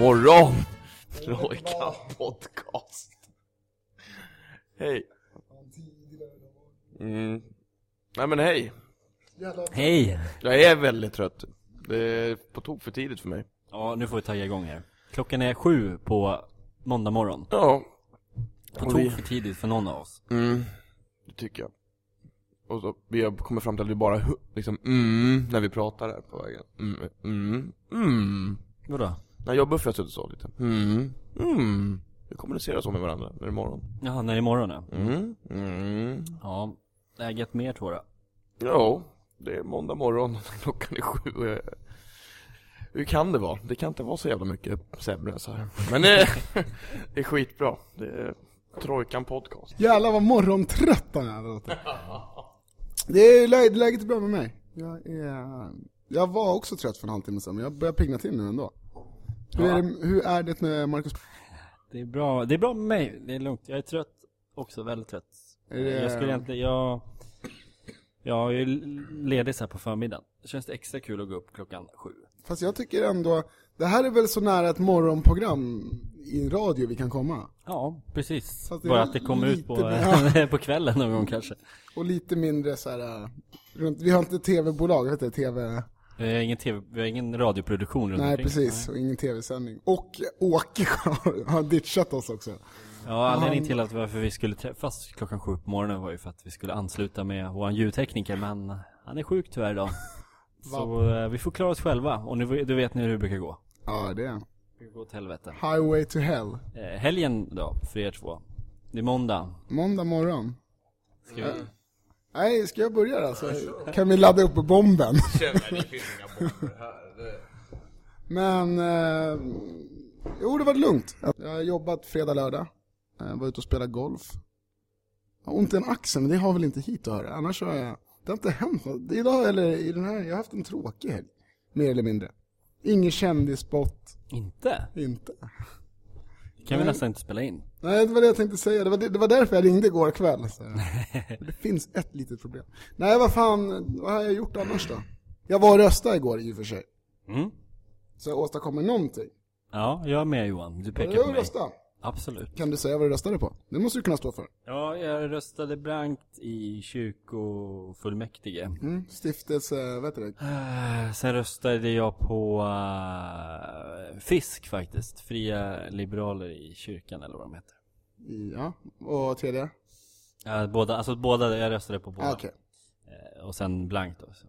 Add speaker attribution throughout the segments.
Speaker 1: morgon! Trojkan podcast. Hej. Mm. Nej men hej.
Speaker 2: Hej!
Speaker 1: Jag är väldigt trött. Det är på tok för tidigt för mig.
Speaker 2: Ja, nu får vi tagga igång här. Klockan är sju på måndag morgon.
Speaker 1: Ja.
Speaker 2: På tok för tidigt för någon av oss.
Speaker 1: Mm. Det tycker jag. Och så, vi har kommit fram till att vi bara liksom mm när vi pratar här på vägen. Mm, mm, mm.
Speaker 2: Vadå?
Speaker 1: När jag har suttit så lite. Mm, mm. Vi kommunicerar så med varandra när det är morgon.
Speaker 2: Jaha, när det är morgon ja.
Speaker 1: Mm, mm.
Speaker 2: Ja, läget mer tror jag.
Speaker 1: Ja, det är måndag morgon, klockan är sju och jag... Hur kan det vara? Det kan inte vara så jävla mycket sämre än så här. Men det, det är skitbra. Det är Trojkan podcast.
Speaker 3: Jävlar vad morgontrött han är låter. Det är läget, läget är bra med mig. Jag, är, jag var också trött för en halvtimme sedan, men jag börjar pigna till nu ändå. Hur,
Speaker 2: Ja.
Speaker 3: är, det, hur är det med Marcus?
Speaker 2: Det är bra, det är bra med mig. Det är lugnt. Jag är trött också, väldigt trött.
Speaker 3: Det-
Speaker 2: Jag skulle egentligen, jag... Jag är ju ledig så här på förmiddagen. Det känns det extra kul att gå upp klockan sju.
Speaker 3: Fast jag tycker ändå, det här är väl så nära ett morgonprogram i radio vi kan komma.
Speaker 2: Ja, precis.
Speaker 3: Det
Speaker 2: Bara att det kommer ut på, på kvällen någon gång kanske.
Speaker 3: Och lite mindre så här. runt, vi har inte tv-bolag, vet du, tv...
Speaker 2: Vi har ingen tv, vi har ingen radioproduktion runt
Speaker 3: Nej
Speaker 2: omkring.
Speaker 3: precis, och ingen tv-sändning. Och Åke har, ditchat oss också.
Speaker 2: Ja, anledningen till att varför vi skulle träffas klockan sju på morgonen var ju för att vi skulle ansluta med vår ljudtekniker, men han är sjuk tyvärr idag. Så eh, vi får klara oss själva, och nu, du vet ni hur det brukar gå.
Speaker 3: Ja, det är
Speaker 2: Det brukar gå åt helvete.
Speaker 3: Highway to hell.
Speaker 2: Eh, helgen då, för er två. Det är måndag.
Speaker 3: Måndag morgon.
Speaker 2: Ska vi...
Speaker 3: Nej, ska jag börja då? Så kan vi ladda upp bomben. Men, eh, jo det var lugnt. Jag har jobbat fredag, lördag. Jag var ute och spelade golf. Jag har ont i en axel, men det har väl inte hit att höra. Annars har jag, det har inte hänt något. Idag, eller i den här, jag har haft en tråkig helg. Mer eller mindre. Ingen kändisspott,
Speaker 2: Inte?
Speaker 3: inte.
Speaker 2: Det kan vi
Speaker 3: Nej.
Speaker 2: nästan inte spela in.
Speaker 3: Nej, det var det jag tänkte säga. Det var, det, det var därför jag ringde igår kväll. Det finns ett litet problem. Nej, vad fan, vad har jag gjort annars då? Jag var och röstade igår i och för sig.
Speaker 2: Mm.
Speaker 3: Så jag åstadkommer någonting.
Speaker 2: Ja, jag är med Johan. Du pekar
Speaker 3: Jag
Speaker 2: på mig.
Speaker 3: rösta.
Speaker 2: Absolut.
Speaker 3: Kan du säga vad du röstade på? Det måste du kunna stå för.
Speaker 2: Ja, jag röstade blankt i kyrkofullmäktige.
Speaker 3: Mm. Stiftelse, vet du det?
Speaker 2: Eh, Sen röstade jag på eh, FISK faktiskt. Fria Liberaler i kyrkan eller vad de heter.
Speaker 3: Ja, och tredje?
Speaker 2: Ja, båda, alltså båda, jag röstade på båda.
Speaker 3: Ah, Okej.
Speaker 2: Eh, Och sen blankt då. Så.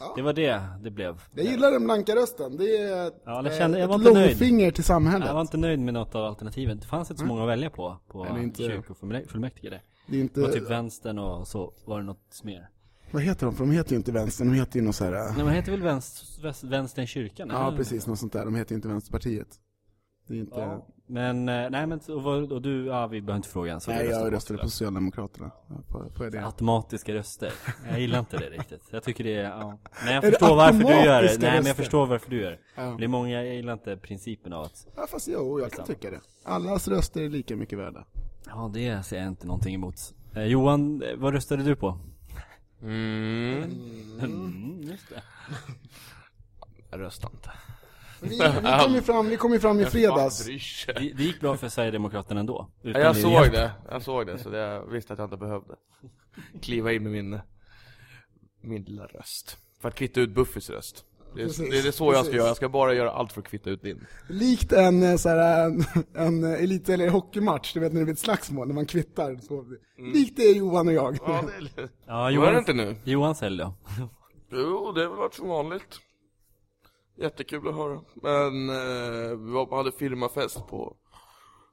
Speaker 3: Ja.
Speaker 2: Det var det det blev.
Speaker 3: Jag gillar den blanka rösten. Det är
Speaker 2: Ja, jag kände- jag
Speaker 3: ett
Speaker 2: var inte nöjd.
Speaker 3: långfinger till samhället.
Speaker 2: Jag var inte nöjd med något av alternativen. Det fanns inte så många att välja på, på
Speaker 3: det
Speaker 2: kyrkofullmäktige.
Speaker 3: Det är inte,
Speaker 2: Det var typ vänstern och så var det något mer.
Speaker 3: vad heter de? För de heter ju inte vänstern, de heter ju något så här.
Speaker 2: Nej men heter väl väst, vänstern kyrkan?
Speaker 3: Ja, precis, något sånt där. De heter ju inte Vänsterpartiet. Det är inte...
Speaker 2: Ja. Men, eh, nej men, och, och du, ja vi behöver inte fråga så
Speaker 3: Nej,
Speaker 2: du
Speaker 3: jag röstade på Socialdemokraterna. Ja, På, på det.
Speaker 2: Automatiska röster. Jag gillar inte det riktigt. Jag tycker det är, ja. Men jag
Speaker 3: Är
Speaker 2: förstår varför du gör det. Nej men jag förstår varför du gör det.
Speaker 3: Ja.
Speaker 2: Det är många, jag gillar inte principen av att,
Speaker 3: Ja, fast jo, jag kan tycka det. Allas röster är lika mycket värda.
Speaker 2: ja det ser jag inte någonting emot. Eh, Johan, vad röstade du på?
Speaker 1: Mm.
Speaker 2: Mm, just det.
Speaker 1: Jag röstar inte.
Speaker 3: Vi, vi kom ju fram, vi kom ju fram i fredags.
Speaker 2: Det, det gick bra för Sverigedemokraterna ändå.
Speaker 1: Ja, jag såg det, jag såg det, så det, jag visste att jag inte behövde kliva in med min, min lilla röst. För att kvitta ut Buffys röst. Det är,
Speaker 3: Precis,
Speaker 1: det är så jag ska göra, jag ska bara göra allt för att kvitta ut din.
Speaker 3: Likt en, eh, så här, en, en elit eller hockeymatch, du vet när det blir ett slagsmål, när man kvittar. Så, Likt det är Johan och jag.
Speaker 1: Ja, det är,
Speaker 2: Ja,
Speaker 1: är det
Speaker 2: Johan,
Speaker 1: inte nu?
Speaker 2: Johan sälj då.
Speaker 1: Jo, det har väl varit som vanligt. Jättekul att höra. Men eh, vi var, hade firmafest på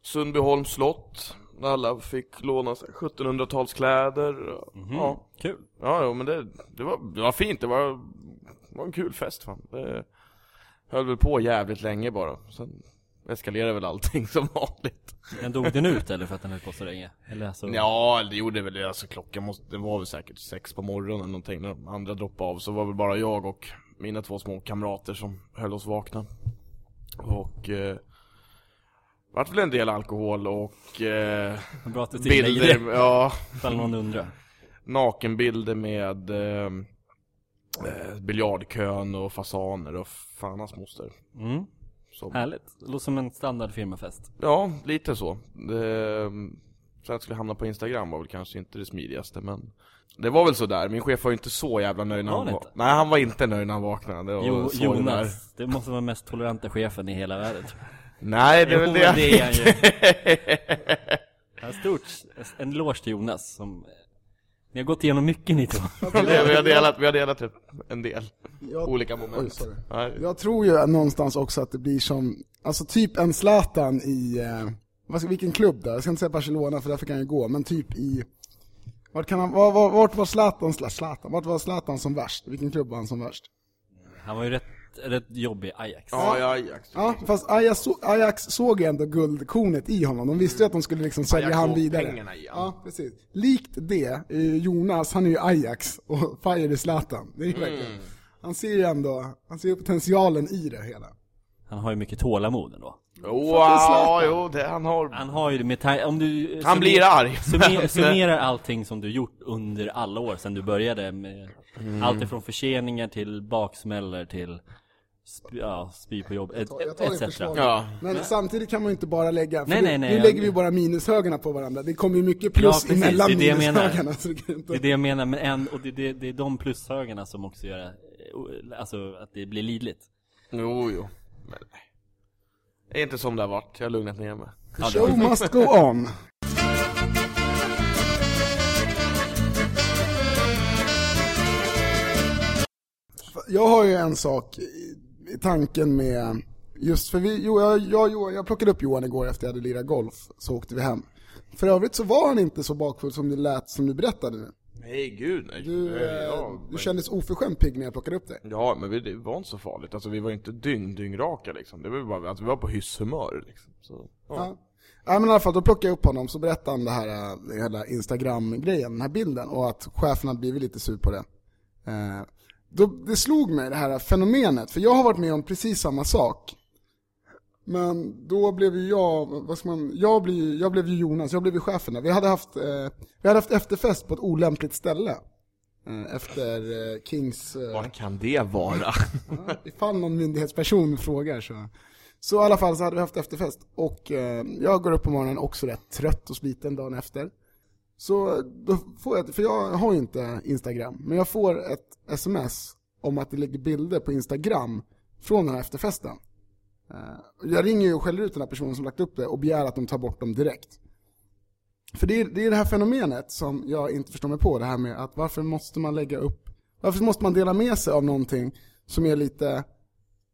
Speaker 1: Sundbyholms slott. Där alla fick låna sig 1700-talskläder. Ja,
Speaker 2: Kul.
Speaker 1: ja jo, men det, det, var, det var fint. Det var, det var en kul fest fan. Det höll väl på jävligt länge bara. Sen eskalerade väl allting som vanligt.
Speaker 2: Men dog den ut eller för att den höll på så länge? Eller alltså,
Speaker 1: Ja, det gjorde väl det. Alltså klockan måste, det var väl säkert sex på morgonen eller någonting när de andra droppade av. Så var väl bara jag och mina två små kamrater som höll oss vakna. Och eh, vart väl en del alkohol och eh,
Speaker 2: bra att du
Speaker 1: bilder,
Speaker 2: det.
Speaker 1: ja,
Speaker 2: Ifall någon undrar.
Speaker 1: nakenbilder med eh, eh, biljardkön och fasaner och fan hans moster.
Speaker 2: Mm.
Speaker 1: Som,
Speaker 2: Härligt. Det låter som en standard firmafest.
Speaker 1: ja, lite så. Det, så att jag skulle hamna på Instagram var väl kanske inte det smidigaste, men det var väl sådär. Min chef var ju inte så jävla nöjd när
Speaker 2: Var
Speaker 1: han
Speaker 2: han
Speaker 1: var...
Speaker 2: inte?
Speaker 1: Nej, han var inte nöjd när han vaknade. Det var
Speaker 2: Jo,
Speaker 1: där.
Speaker 2: Jonas, det måste vara den mest toleranta chefen i hela världen.
Speaker 1: Nej, det är väl det.
Speaker 2: han ju. Ja, stort, en eloge till Jonas som Ni har gått igenom mycket ni två.
Speaker 1: Vi har delat, vi har delat ett- en del
Speaker 3: Jag,
Speaker 1: olika
Speaker 3: oj,
Speaker 1: moment. Nej.
Speaker 3: jag tror ju någonstans också att det blir som, alltså typ en Zlatan i, eh, vad ska, vilken klubb då? Jag ska inte säga Barcelona för därför kan jag gå, men typ i, vart kan han, var, var, vart var Zlatan, Zla- Zlatan, vart var Zlatan som värst? Vilken klubb var han som värst?
Speaker 2: Han var ju rätt, rätt jobbig Ajax.
Speaker 1: Ja, ja, Ajax.
Speaker 3: Ja, fast Ajax, så- Ajax såg ju ändå guldkornet i honom. De visste ju att de skulle liksom sälja
Speaker 1: Ajax
Speaker 3: han vidare.
Speaker 1: pengarna i.
Speaker 3: Ja, precis. Likt det, eh, Jonas, han är ju Ajax och Fire är Zlatan. Det är ju verkligen, han ser ju ändå, han ser ju potentialen i det hela.
Speaker 2: Han har ju mycket tålamod ändå.
Speaker 1: Wow, jo, det han har.
Speaker 2: Han har ju det med om du
Speaker 1: Han blir arg.
Speaker 2: Summer, summerar allting som du gjort under alla år sedan du började med
Speaker 1: Mm.
Speaker 2: allt ifrån förseningar till baksmällor till ja, spy på jobb, et, etc.
Speaker 3: försvar.
Speaker 1: Ja.
Speaker 3: Men samtidigt kan man ju inte bara lägga, för
Speaker 2: Nej,
Speaker 3: nu,
Speaker 2: nej, nej,
Speaker 3: nu lägger vi bara minushögarna på varandra. Det kommer ju mycket plus
Speaker 2: Ja, precis,
Speaker 3: emellan
Speaker 2: det är det jag menar.
Speaker 3: minushögarna. Så det inte...
Speaker 2: Det är det jag menar, men en, och det, det, det är de plushögarna som också gör eh, alltså att det blir lidligt.
Speaker 1: Jo, jo. Men nej. Det är inte som det har varit. Jag har lugnat ner mig.
Speaker 3: The show must go on. Jag har ju en sak i, tanken med, just för vi, jo, jag, jag, Johan, jag plockade upp Johan igår efter jag hade lirat golf, så åkte vi hem. För övrigt så var han inte så bakfull som det lät som du berättade nu.
Speaker 1: Nej, gud nej.
Speaker 3: Du,
Speaker 1: Nej,
Speaker 3: eh,
Speaker 1: ja,
Speaker 3: du
Speaker 1: men-
Speaker 3: kändes oförskämt pigg när jag plockade upp dig.
Speaker 1: Ja, men vi- det var inte så farligt. Alltså vi var inte dyng, dyngraka liksom. Det var bara, alltså, vi var på hysshumör liksom. Så, ja.
Speaker 3: Ja. ja men i alla fall, då plockade jag upp honom, så berättade han det här, äh, hela Instagram-grejen, den här bilden, och att chefen hade blivit lite sur på det. Eh, då, det slog mig, det här fenomenet, för jag har varit med om precis samma sak. Men då blev ju jag, vad ska man, jag, blev, ju- jag blev ju Jonas, jag blev ju chefen där. Vi hade haft, eh, vi hade haft efterfest på ett olämpligt ställe. Eh, efter eh, Kings... Eh,
Speaker 1: Vad kan det vara?
Speaker 3: Ja, ifall någon myndighetsperson frågar så. Så i alla fall så hade vi haft efterfest och eh, jag går upp på morgonen också rätt trött och sliten dagen efter. Så då får jag, för jag har ju inte Instagram, men jag får ett sms om att det ligger bilder på Instagram från den här efterfesten. Eh, jag ringer ju och skäller ut den här personen som lagt upp det och begär att de tar bort dem direkt. För det är, det är det här fenomenet som jag inte förstår mig på, det här med att varför måste man lägga upp, varför måste man dela med sig av någonting som är lite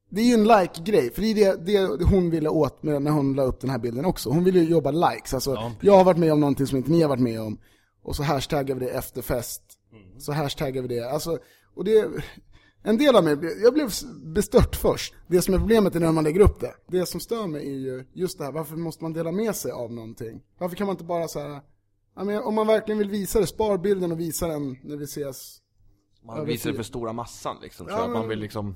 Speaker 3: det är ju en like-grej, för det är det, det hon ville åt med när hon la upp den här bilden också. Hon ville ju jobba likes, alltså
Speaker 2: Ja,
Speaker 3: jag har varit med om någonting som inte ni har varit med om, och så hashtaggar vi det efterfest, så hashtaggar vi det, alltså, och det, en del av mig, jag blev bestört först. Det som är problemet är när man lägger upp det. Det som stör mig är ju just det här, varför måste man dela med sig av någonting? Varför kan man inte bara så här, ja, men om man verkligen vill visa det, spar bilden och visa den när vi ses.
Speaker 1: Man visar det för stora massan liksom. tror
Speaker 3: Ja,
Speaker 1: jag. Man vill liksom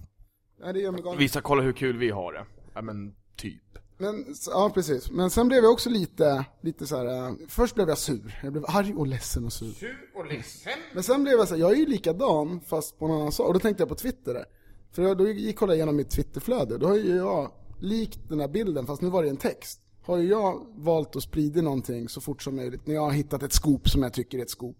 Speaker 3: galen.
Speaker 1: visa, kolla hur kul vi har det. Ja men, typ.
Speaker 3: Men, ja precis. Men sen blev jag också lite, lite så här. eh, först blev jag sur. Jag blev arg och ledsen och sur.
Speaker 1: Sur och ledsen.
Speaker 3: Men sen blev jag så här, jag är ju likadan fast på en annan sak. Och då tänkte jag på Twitter där. För jag, då gick jag kollade igenom mitt Twitterflöde. Då har ju jag, likt den här bilden, fast nu var det en text. Har ju jag valt att sprida någonting så fort som möjligt. När jag har hittat ett scoop som jag tycker är ett scoop.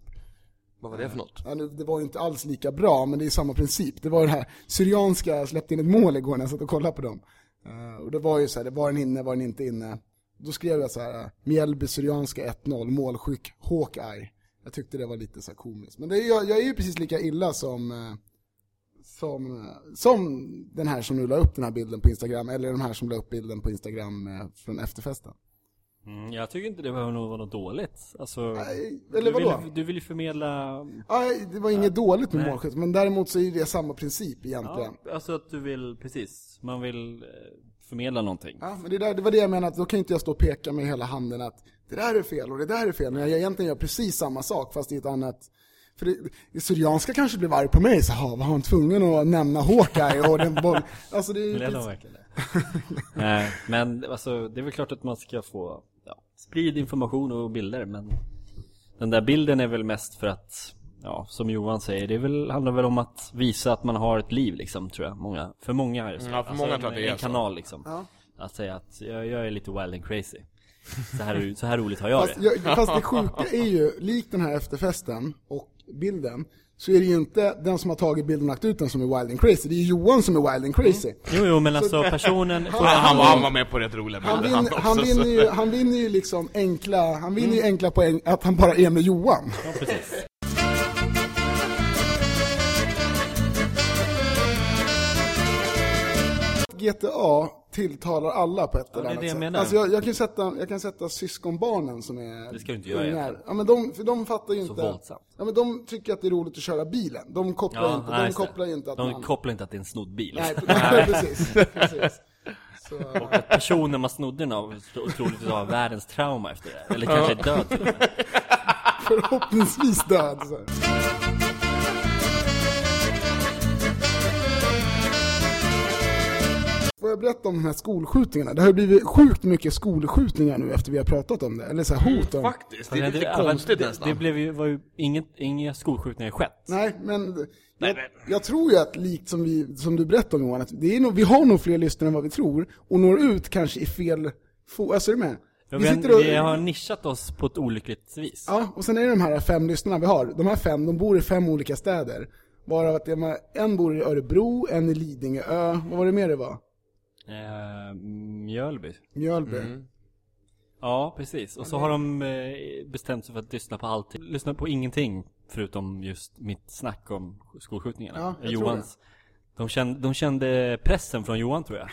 Speaker 1: Vad var det för något?
Speaker 3: Ja, nu, det var ju inte alls lika bra, men det är samma princip. Det var det här, Syrianska släppte in ett mål igår när jag satt och kollade på dem. Eh, och det var ju så här, var den inne, var den inte inne. Då skrev jag så här, Mjällby Syrianska 1-0, målskyck Hawkeye. Jag tyckte det var lite så här komiskt. Men det jag, jag är ju precis lika illa som, eh, som, eh, som den här som nu la upp den här bilden på Instagram, eller de här som la upp bilden på Instagram från efterfesten.
Speaker 2: Mm, jag tycker inte det behöver nog vara något dåligt. Alltså,
Speaker 3: Nej,
Speaker 2: du,
Speaker 3: eller
Speaker 2: vill,
Speaker 3: vadå?
Speaker 2: du vill ju förmedla,
Speaker 3: Nej, det var inget dåligt med målskytt, men däremot så är det samma princip egentligen.
Speaker 2: ja, alltså att du vill, precis, man vill eh, förmedla någonting.
Speaker 3: Ja, men det, där, det var det jag menade, att då kan inte jag stå och peka med hela handen att det där är fel och det där är fel, när jag egentligen gör precis samma sak fast i ett annat för det, det Syrianska kanske blev arg på mig, så här, var han tvungen att nämna Hawkeye och den boll... Alltså det är ju
Speaker 2: Vill
Speaker 3: precis-
Speaker 2: verkligen det? Nej, men alltså det är väl klart att man ska få ja, sprid information och bilder men Den där bilden är väl mest för att ja, som Johan säger, det väl, handlar väl om att visa att man har ett liv liksom, tror jag. Många, för många är det så.
Speaker 1: Ja, för många
Speaker 2: en,
Speaker 1: tror jag att det
Speaker 2: en
Speaker 1: är så.
Speaker 2: kanal liksom.
Speaker 3: Ja.
Speaker 2: Att säga att jag, jag är lite wild and crazy. Så här, så här roligt har jag
Speaker 3: Fast,
Speaker 2: det.
Speaker 3: jag, fast det sjuka är ju, likt den här efterfesten och bilden, så är det ju inte den som har tagit bilden och lagt ut den som är wild and crazy, det är Johan som är wild and crazy.
Speaker 2: Jo, jo, men alltså personen...
Speaker 3: Han-
Speaker 1: Han, han, var- han var med på rätt roliga
Speaker 3: Han,
Speaker 1: bilder
Speaker 3: vin,
Speaker 1: han
Speaker 3: han,
Speaker 1: också,
Speaker 3: vinner
Speaker 1: så-
Speaker 3: ju, han vinner ju liksom enkla, han vinner ju enkla poäng att han bara är med Johan.
Speaker 2: Ja, precis.
Speaker 3: GTA tilltalar alla på ett
Speaker 2: Ja,
Speaker 3: eller
Speaker 2: det är
Speaker 3: annat sätt.
Speaker 2: menar.
Speaker 3: Alltså jag, jag, kan sätta, jag kan sätta syskonbarnen som är
Speaker 2: Det ska du inte göra
Speaker 3: ungar. Ja men de, för de fattar ju
Speaker 2: Så
Speaker 3: inte.
Speaker 2: våldsamt.
Speaker 3: Ja men de tycker att det är roligt att köra bilen. De kopplar
Speaker 2: Ja,
Speaker 3: inte,
Speaker 2: nej,
Speaker 3: de kopplar inte att
Speaker 2: De
Speaker 3: man...
Speaker 2: kopplar inte att det är en snodd bil.
Speaker 3: Nej, precis. precis. Så,
Speaker 2: Personen man snodde den av troligtvis har världens trauma efter det. Eller kanske är död till och med.
Speaker 3: förhoppningsvis död. Så. Får jag berätta om de här skolskjutningarna? Det har ju blivit sjukt mycket skolskjutningar nu efter vi har pratat om det. Eller så här hot om...
Speaker 1: Faktiskt, det är lite
Speaker 2: ja,
Speaker 1: konstigt
Speaker 2: det,
Speaker 1: nästan
Speaker 2: Det blev ju, var ju inget, inga skolskjutningar skett.
Speaker 3: Nej, men
Speaker 1: Nej,
Speaker 3: jag,
Speaker 1: men-
Speaker 3: jag tror ju att likt som, vi, som du berättade om Johan, att det är nog, vi har nog fler lyssnare än vad vi tror och når ut kanske i fel fo- Alltså är du med?
Speaker 2: Ja,
Speaker 3: Vi
Speaker 2: vi,
Speaker 3: sitter och-
Speaker 2: vi har nischat oss på ett olyckligt vis.
Speaker 3: Ja, och sen är det de här fem lyssnarna vi har. De här fem, de bor i fem olika städer. Varav att det en bor i Örebro, en i Lidingö, vad var det mer det var?
Speaker 2: Eh, Mjölby.
Speaker 3: Mjölby.
Speaker 1: Mm.
Speaker 2: Ja, precis. Och så har de eh, bestämt sig för att lyssna på allting. Lyssna på ingenting förutom just mitt snack om skolskjutningarna.
Speaker 3: Ja, jag tror
Speaker 2: Johans. De kände, de kände pressen från Johan tror jag.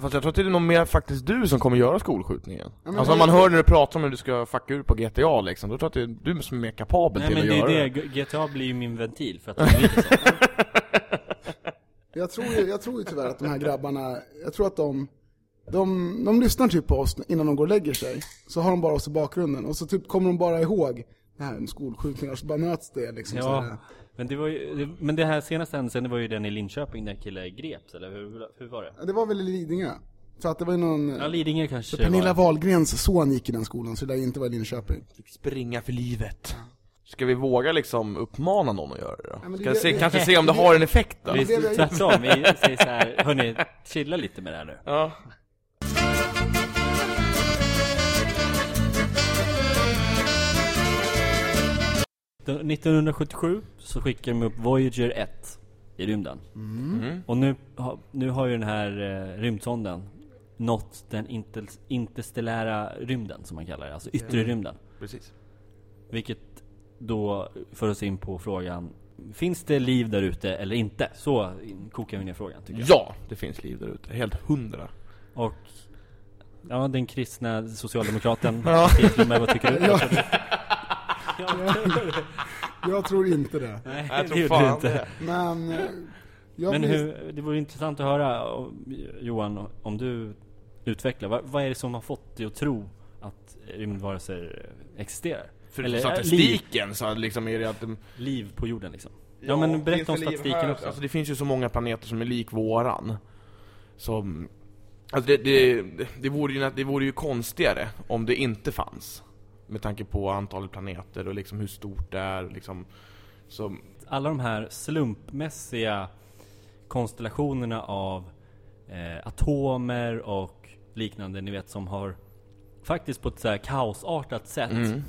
Speaker 1: Fast jag tror att det är nog mer faktiskt du som kommer göra skolskjutningen
Speaker 3: men
Speaker 1: Alltså om
Speaker 3: det-
Speaker 1: man hör när du pratar om hur du ska fucka ur på GTA liksom, då tror jag att det är du som är mer kapabel
Speaker 2: Nej
Speaker 1: till
Speaker 2: men
Speaker 1: att
Speaker 2: det
Speaker 1: göra
Speaker 2: är det, G- GTA blir ju min ventil för att det blir så.
Speaker 3: Jag tror, ju, jag tror ju tyvärr att de här grabbarna, jag tror att de, de, de lyssnar typ på oss innan de går och lägger sig. Så har de bara oss i bakgrunden och så typ kommer de bara ihåg det här med skolskjutningar, så bara möts det liksom.
Speaker 2: Ja, men det var ju, det, men det här senaste händelsen, det var ju den i Linköping där kille greps, eller hur, hur var det?
Speaker 3: Det var väl i Lidingö? Så att det var ju någon...
Speaker 2: Ja, Lidingö kanske
Speaker 3: Pernilla
Speaker 2: var.
Speaker 3: Wahlgrens son gick i den skolan, så det där inte var i Linköping.
Speaker 1: Fick springa för livet Ska vi våga liksom uppmana någon att göra det då?
Speaker 3: men det-
Speaker 1: Ska jag se,
Speaker 3: det-
Speaker 1: kanske se om det har en effekt då?
Speaker 2: Vi,
Speaker 3: det
Speaker 2: tvärtom, vi säger så här, hörni, chilla lite med det här nu.
Speaker 1: Ja
Speaker 2: Då- 1977 så skickade de upp Voyager 1 i rymden.
Speaker 1: mm.
Speaker 2: Och nu, har- nu har ju den här eh, rymdsonden nått den inter, interstellära rymden som man kallar det, alltså yttre rymden.
Speaker 1: Precis
Speaker 2: Vilket då för oss in på frågan Finns det liv där ute eller inte? Så kokar vi ner frågan tycker jag.
Speaker 1: Ja, det finns liv där ute, helt hundra
Speaker 2: Och Ja, den kristna socialdemokraten
Speaker 1: Ja.
Speaker 2: Lundberg, vad tycker du?
Speaker 3: Ja. Jag tror inte det.
Speaker 2: Nej,
Speaker 1: Jag
Speaker 2: det
Speaker 1: tror fan
Speaker 2: inte.
Speaker 1: det
Speaker 3: Men... eh, Jag
Speaker 2: Men hur, det vore intressant att höra Johan, om du utvecklar, vad, vad är det som har fått dig att tro att rymdvarelser existerar?
Speaker 1: För
Speaker 2: Eller, äh,
Speaker 1: statistiken så liksom är det att de,
Speaker 2: Liv på jorden liksom? Ja, men berätta om
Speaker 1: liv
Speaker 2: statistiken
Speaker 1: här?
Speaker 2: också.
Speaker 1: Alltså det finns ju så många planeter som är lik våran Som Alltså det, det, det, vore ju, det vore ju konstigare om det inte fanns Med tanke på antalet planeter och liksom hur stort det är liksom Så,
Speaker 2: alla de här slumpmässiga konstellationerna av eh, atomer och liknande, ni vet som har faktiskt på ett så här kaosartat sätt
Speaker 1: mm.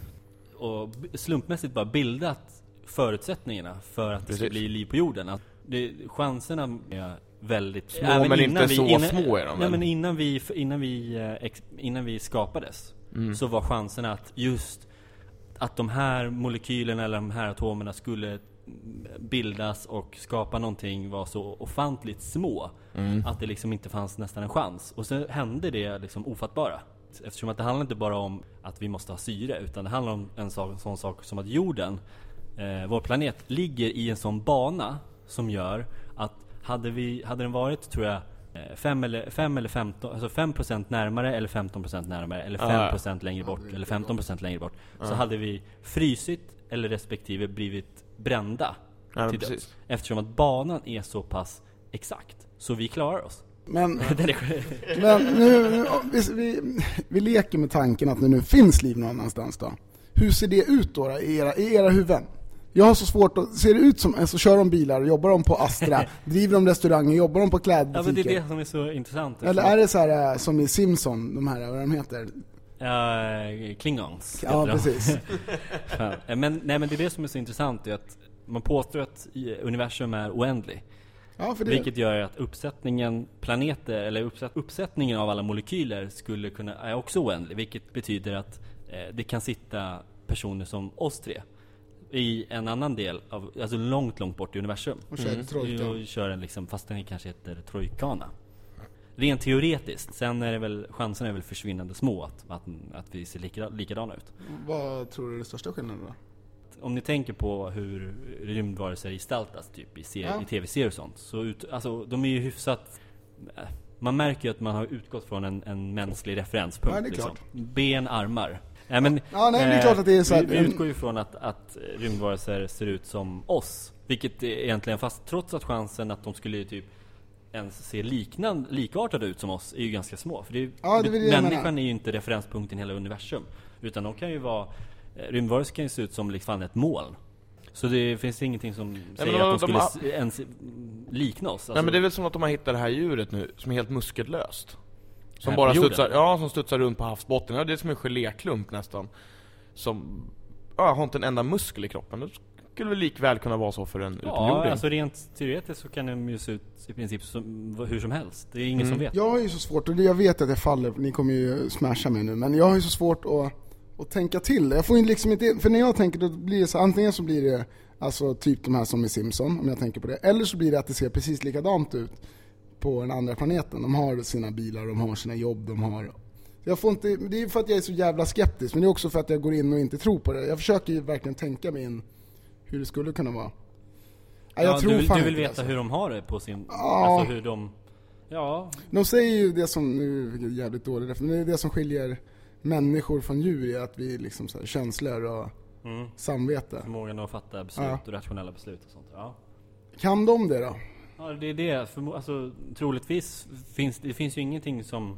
Speaker 2: Och slumpmässigt bara bildat förutsättningarna för att det ska
Speaker 1: Precis.
Speaker 2: bli liv på jorden. Att det, chanserna är väldigt
Speaker 1: Små,
Speaker 2: även
Speaker 1: men inte så
Speaker 2: innan,
Speaker 1: små är de
Speaker 2: Nej men innan vi, innan vi, eh, innan vi skapades
Speaker 1: Mm.
Speaker 2: så var chanserna att just att de här molekylerna eller de här atomerna skulle mm, bildas och skapa någonting var så ofantligt små
Speaker 1: Mm.
Speaker 2: att det liksom inte fanns nästan en chans. Och så hände det liksom ofattbara. Eftersom att det handlar inte bara om att vi måste ha syre utan det handlar om en sak, sån sak som att jorden, eh, vår planet, ligger i en sån bana som gör att hade, vi, hade den varit, tror jag, 5 eller, fem eller 15, alltså 5% närmare eller 15% närmare eller
Speaker 1: Ja.
Speaker 2: 5% längre bort eller 15% längre bort så hade vi frysit eller respektive blivit brända
Speaker 1: Ja,
Speaker 2: till döds. Eftersom att banan är så pass exakt. Så vi klarar oss.
Speaker 3: Men, men nu, nu vi, vi, vi leker med tanken att det nu finns liv någon annanstans då. Hur ser det ut då, då i, era, i era huvuden? Jag har så svårt att, ser det ut som, alltså kör de bilar, jobbar de på Astra, driver de restauranger, jobbar de på klädbutiker?
Speaker 2: Ja men det är det som är så intressant.
Speaker 3: Eller är det så här eh, som i Simpson, de här, vad de heter?
Speaker 2: Ja, Klingons.
Speaker 3: Ja, precis.
Speaker 2: Ja, men, nej men det är det som är så intressant, är att man påstår att universum är oändlig.
Speaker 3: Ja, det,
Speaker 2: Vilket gör att uppsättningen planeter, eller uppsätt, uppsättningen av alla molekyler skulle kunna, är också oändlig. Vilket betyder att eh, det kan sitta personer som oss tre i en annan del av, alltså långt, långt bort i universum.
Speaker 3: och kör trojka.
Speaker 2: Och kör en liksom, fast den kanske heter Trojkana. Rent teoretiskt, sen är det väl, chanserna är väl försvinnande små att, att, att vi ser lika, likadana ut.
Speaker 3: Vad tror du är den största skillnaden då?
Speaker 2: Om ni tänker på hur rymdvarelser gestaltas typ i,
Speaker 3: Ja.
Speaker 2: i tv-serier och sånt. Så ut, alltså, de är ju hyfsat... eh, Man märker ju att man har utgått från en, en mänsklig referenspunkt.
Speaker 3: Ja, det är
Speaker 2: liksom.
Speaker 3: klart.
Speaker 2: Ben, armar. Ja, men,
Speaker 3: Ja, nej, det är klart att det är så här-
Speaker 2: vi, vi utgår ju från att, att rymdvarelser ser ut som oss. Vilket egentligen, fast trots att chansen att de skulle typ ens se liknande, likartade ut som oss är ju ganska små. För det är,
Speaker 3: Ja, det
Speaker 2: människan är ju inte referenspunkten i hela universum. Utan de kan ju vara, eh, rymdvarelser kan ju se ut som liksom ett moln. Så det finns ingenting som säger
Speaker 1: men
Speaker 2: att de
Speaker 1: de-
Speaker 2: skulle
Speaker 1: de-
Speaker 2: ens mm, likna oss.
Speaker 1: Nej men det är väl som att de har hittat det här djuret nu, som är helt muskellöst. Som
Speaker 2: Här
Speaker 1: bara studsar, ja som studsar runt på havsbotten. Ja det är som en geléklump nästan. Som, ja har inte en enda muskel i kroppen. Det skulle väl likväl kunna vara så för en
Speaker 2: Ja,
Speaker 1: utomjording.
Speaker 2: alltså rent teoretiskt så kan de ju se ut i princip som, hur som helst. Det är ingen som vet.
Speaker 3: Jag har ju så svårt, och jag vet att jag faller, ni kommer ju smasha mig nu, men jag har ju så svårt att, att tänka till. Jag får liksom inte, för när jag tänker då blir det så, antingen så blir det alltså typ de här som i Simpson, om jag tänker på det, eller så blir det att det ser precis likadant ut på den andra planeten. De har sina bilar, de har sina jobb, de har... Jag får inte, det är för att jag är så jävla skeptisk, men det är också för att jag går in och inte tror på det. Jag försöker ju verkligen tänka mig in hur det skulle kunna vara. Nej, jag
Speaker 2: Ja,
Speaker 3: tror
Speaker 2: du,
Speaker 3: fan
Speaker 2: du vill veta
Speaker 3: alltså.
Speaker 2: hur de har det på sin...
Speaker 3: Ja.
Speaker 2: Alltså hur de... Ja,
Speaker 3: De säger ju det som, nu jag jävligt dålig referens, men det är det som skiljer människor från djur är att vi är liksom så här känslor och
Speaker 2: mm.
Speaker 3: samvete.
Speaker 2: förmågan att fatta beslut
Speaker 3: Ja.
Speaker 2: och rationella beslut och sånt. Ja.
Speaker 3: Kan de det då?
Speaker 2: Ja, det är det. Förmo- alltså, troligtvis finns det finns ju ingenting som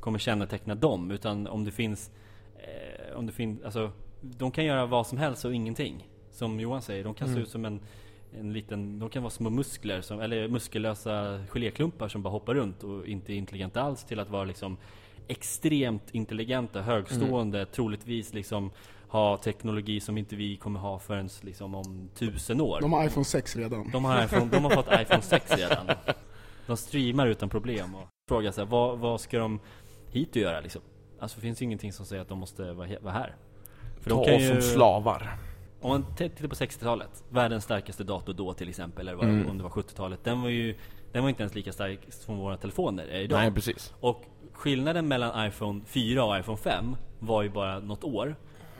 Speaker 2: kommer känneteckna dem. Utan om det finns... Eh, om det finns... Alltså, de kan göra vad som helst och ingenting. Som Johan säger, de kan se
Speaker 1: Mm.
Speaker 2: ut som en, en liten... De kan vara små muskler, som, eller muskellösa geléklumpar som bara hoppar runt och inte är intelligenta alls till att vara liksom extremt intelligenta, högstående, troligtvis liksom ha teknologi som inte vi kommer ha förrän liksom om tusen år.
Speaker 3: De har iPhone 6 redan.
Speaker 2: De har, iPhone, de har fått iPhone 6 redan. De streamar utan problem och frågar sig vad, vad ska de hit och göra liksom? Alltså finns ingenting som säger att de måste vara, här. För
Speaker 1: Ta
Speaker 2: de kan
Speaker 1: oss
Speaker 2: ju,
Speaker 1: som slavar.
Speaker 2: om man tittar på 60-talet, världens starkaste dator då till exempel, eller vad,
Speaker 1: Mm.
Speaker 2: om det var 70-talet. Den var ju, den var inte ens lika stark som våra telefoner är idag.
Speaker 1: Nej precis.
Speaker 2: Och skillnaden mellan iPhone 4 och iPhone 5 var ju bara något år.